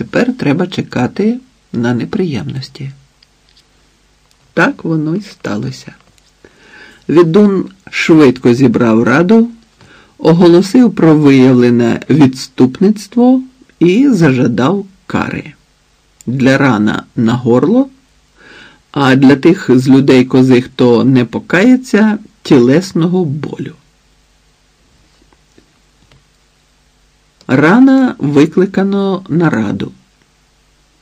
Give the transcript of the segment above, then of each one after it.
Тепер треба чекати на неприємності. Так воно й сталося. Відун швидко зібрав раду, оголосив про виявлене відступництво і зажадав кари для рана на горло, а для тих з людей кози, хто не покається, тілесного болю. Рана викликано на раду.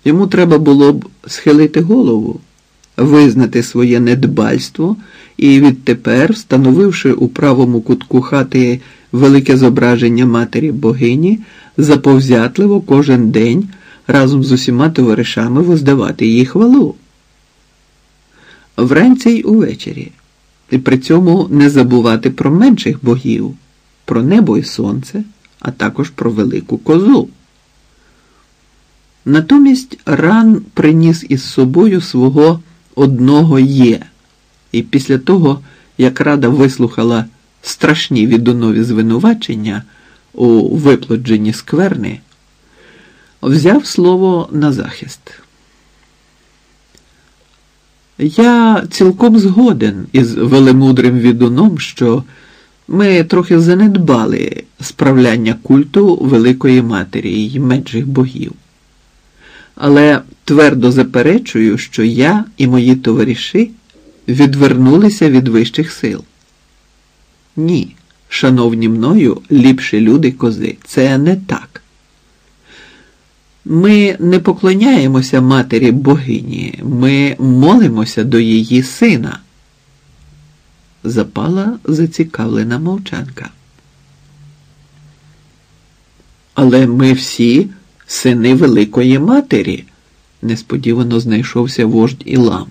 Йому треба було б схилити голову, визнати своє недбальство і відтепер, встановивши у правому кутку хати велике зображення матері богині, заповзятливо кожен день разом з усіма товаришами воздавати їй хвалу. Вранці й увечері, і при цьому не забувати про менших богів, про небо і сонце, а також про велику козу. Натомість ран приніс із собою свого одного є, і після того, як рада вислухала страшні відунові звинувачення у виплодженні скверни, взяв слово на захист. Я цілком згоден із велемудрим відуном, що ми трохи занедбали справляння культу Великої Матері й менших богів. Але твердо заперечую, що я і мої товариші відвернулися від вищих сил. Ні, шановні мною, ліпші люди кози, це не так. Ми не поклоняємося матері богині, ми молимося до її сина. Запала зацікавлена мовчанка. Але ми всі сини Великої Матері, несподівано знайшовся вождь Ілам.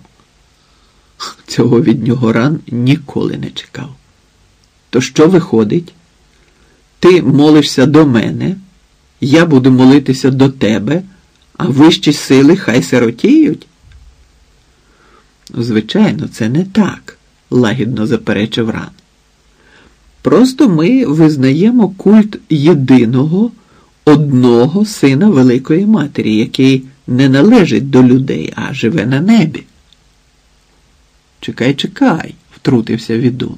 Цього від нього ран ніколи не чекав. То що виходить? Ти молишся до мене, я буду молитися до тебе, а вищі сили хай сиротіють? Звичайно, це не так, лагідно заперечив ран. Просто ми визнаємо культ єдиного одного сина Великої Матері, який не належить до людей, а живе на небі. Чекай, чекай, втрутився відун.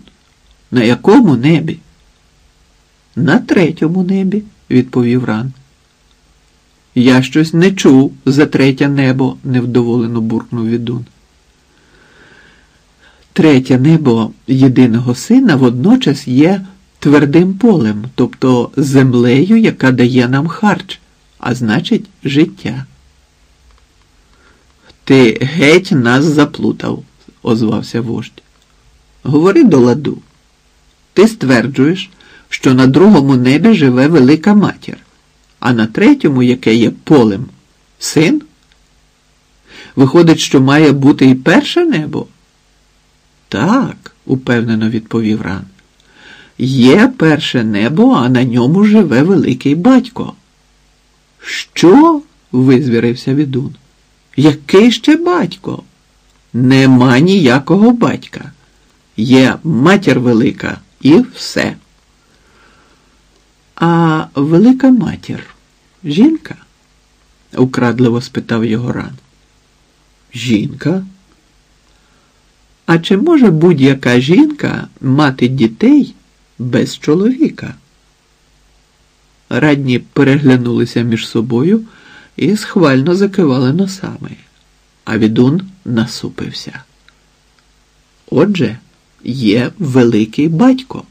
На якому небі? На третьому небі, відповів ран. Я щось не чув за третє небо, невдоволено буркнув відун. Третє небо єдиного сина водночас є твердим полем, тобто землею, яка дає нам харч, а значить, життя. Ти геть нас заплутав, озвався вождь. Говори до ладу. Ти стверджуєш, що на другому небі живе велика матір, а на третьому, яке є полем, син? Виходить, що має бути і перше небо? Так, упевнено відповів Ран. Є перше небо, а на ньому живе великий батько. Що? визвірився відун. Який ще батько? Нема ніякого батька. Є матір велика і все. А велика матір жінка? украдливо спитав його ран. Жінка? А чи може будь-яка жінка мати дітей без чоловіка? Радні переглянулися між собою і схвально закивали носами, а відун насупився. Отже, є великий батько.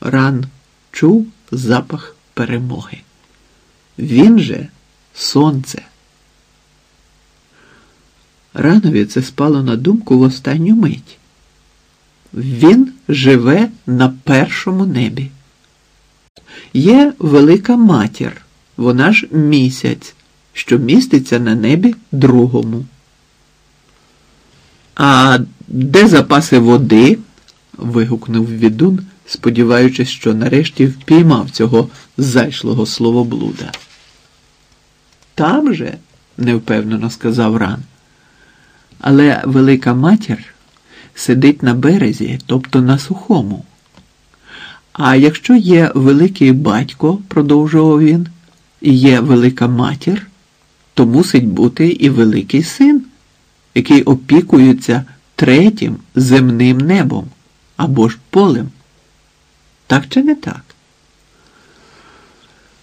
Ран чув запах перемоги. Він же сонце. Ранові це спало на думку в останню мить. Він живе на першому небі. Є велика матір, вона ж місяць, що міститься на небі другому. А де запаси води? вигукнув відун, сподіваючись, що нарешті впіймав цього зайшлого словоблуда. Там же, невпевнено сказав ран. Але велика матір сидить на березі, тобто на сухому. А якщо є великий батько, продовжував він, і є велика матір, то мусить бути і великий син, який опікується третім земним небом або ж полем. Так чи не так?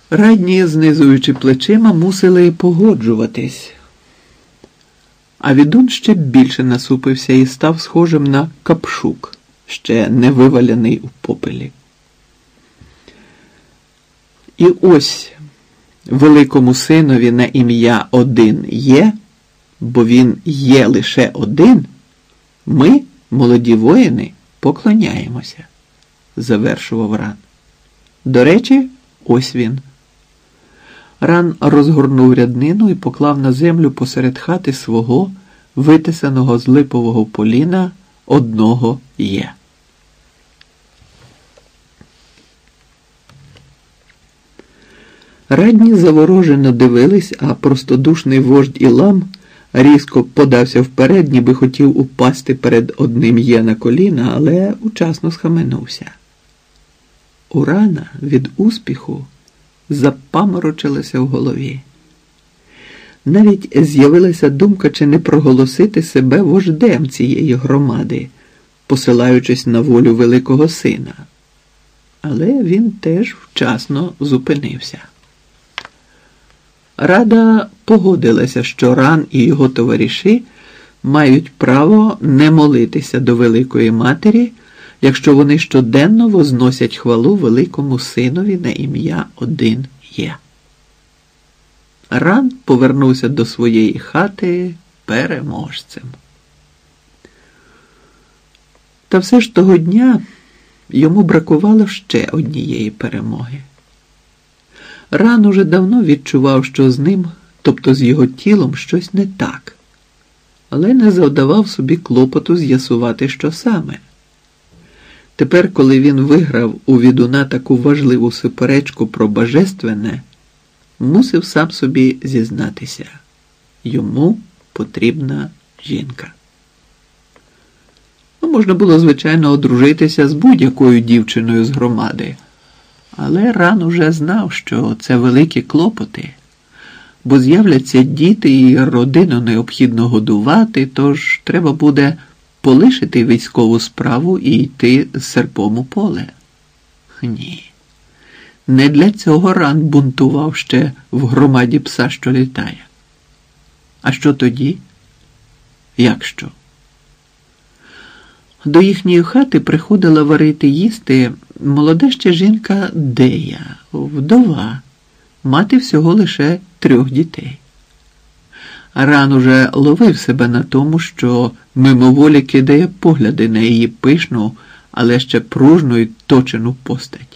Радні, знизуючи плечима, мусили погоджуватись. А відун ще більше насупився і став схожим на капшук, ще не виваляний у попелі. І ось великому синові на ім'я один є, бо він є лише один, ми, молоді воїни, поклоняємося, завершував ран. До речі, ось він. Ран розгорнув ряднину і поклав на землю посеред хати свого, витисаного з липового поліна, одного є. Радні заворожено дивились, а простодушний вождь Ілам різко подався вперед, ніби хотів упасти перед одним є на коліна, але учасно схаменувся. Урана від успіху запаморочилася в голові. Навіть з'явилася думка, чи не проголосити себе вождем цієї громади, посилаючись на волю великого сина. Але він теж вчасно зупинився. Рада погодилася, що ран і його товариші мають право не молитися до Великої Матері, якщо вони щоденно возносять хвалу великому синові на ім'я один є. Ран повернувся до своєї хати переможцем. Та все ж того дня йому бракувало ще однієї перемоги. Ран уже давно відчував, що з ним, тобто з його тілом, щось не так, але не завдавав собі клопоту з'ясувати, що саме. Тепер, коли він виграв у відуна таку важливу суперечку про божественне, мусив сам собі зізнатися йому потрібна жінка. Ну, Можна було, звичайно, одружитися з будь-якою дівчиною з громади. Але ран уже знав, що це великі клопоти, бо з'являться діти і родину необхідно годувати, тож треба буде полишити військову справу і йти з серпом у поле. Ні. Не для цього ран бунтував ще в громаді пса, що літає. А що тоді? Як що? До їхньої хати приходила варити їсти молода ще жінка Дея, вдова, мати всього лише трьох дітей. Ран уже ловив себе на тому, що мимоволі кидає погляди на її пишну, але ще пружну і точену постать.